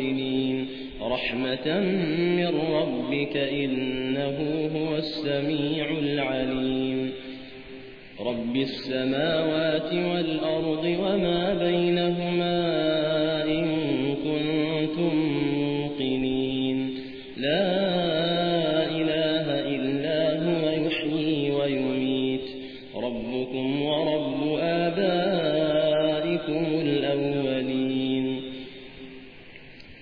مرسلين رحمة من ربك إنه هو السميع العليم. رب السماوات والأرض وما بينهما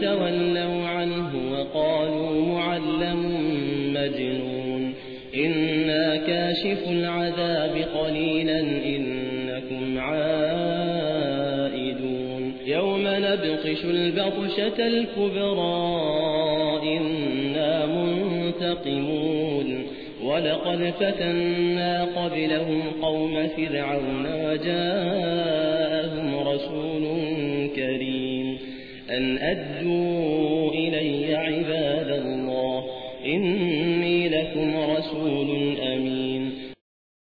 تولوا عنه وقالوا معلم مجنون إنا كاشف العذاب قليلا إنكم عائدون يوم نبطش البطشة الكبرى إنا منتقمون ولقد فتنا قبلهم قوم فرعون وجاءهم أدوا إلي عباد الله إني لكم رسول